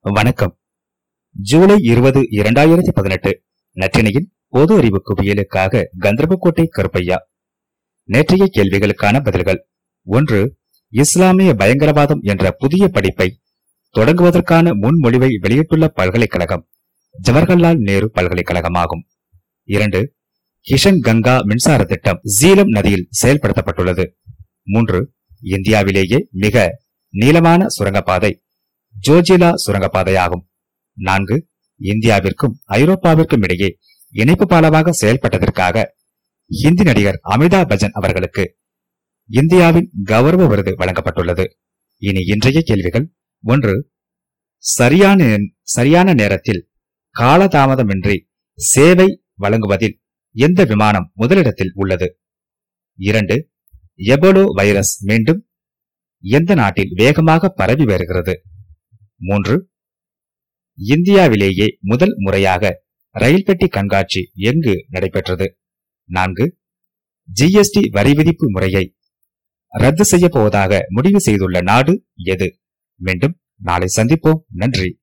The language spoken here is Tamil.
வணக்கம். ஜூலை இருபது இரண்டாயிரத்தி பதினெட்டு. நற்றினையின் பொது அறிவு குவியலுக்காக கந்தர்போட்டை கருப்பையா. நேற்றைய கேள்விகளுக்கான பதில்கள். ஒன்று இஸ்லாமிய பயங்கரவாதம் என்ற புதிய படிப்பை தொடங்குவதற்கான முன்மொழிவை வெளியிட்டுள்ள பல்கலைக்கழகம் ஜவஹர்லால் நேரு பல்கலைக்கழகமாகும். இரண்டு கிஷன் கங்கா மின்சார திட்டம் ஜீலம் நதியில் செயல்படுத்தப்பட்டுள்ளது. மூன்று இந்தியாவிலேயே மிக நீளமான சுரங்கப்பாதை ஜோஜிலா சுரங்கப்பாதையாகும். நான்கு இந்தியாவிற்கும் ஐரோப்பாவிற்கும் இடையே இணைப்பு பாலமாக செயல்பட்டதற்காக ஹிந்தி நடிகர் அமிதாப் பச்சன் அவர்களுக்கு இந்தியாவின் கௌரவ விருது வழங்கப்பட்டுள்ளது. இனி இன்றைய கேள்விகள். ஒன்று சரியான சரியான நேரத்தில் காலதாமதமின்றி சேவை வழங்குவதில் எந்த விமானம் முதலிடத்தில் உள்ளது? இரண்டு எபோலோ வைரஸ் மீண்டும் எந்த நாட்டில் வேகமாக பரவி வருகிறது? மூன்று. இந்தியாவிலேயே முதல் முறையாக ரயில் பெட்டி கண்காட்சி எங்கு நடைபெற்றது? நான்கு. ஜிஎஸ்டி வரி விதிப்பு முறையை ரத்து செய்ய போவதாக முடிவு செய்துள்ள நாடு எது? மீண்டும் நாளை சந்திப்போம். நன்றி.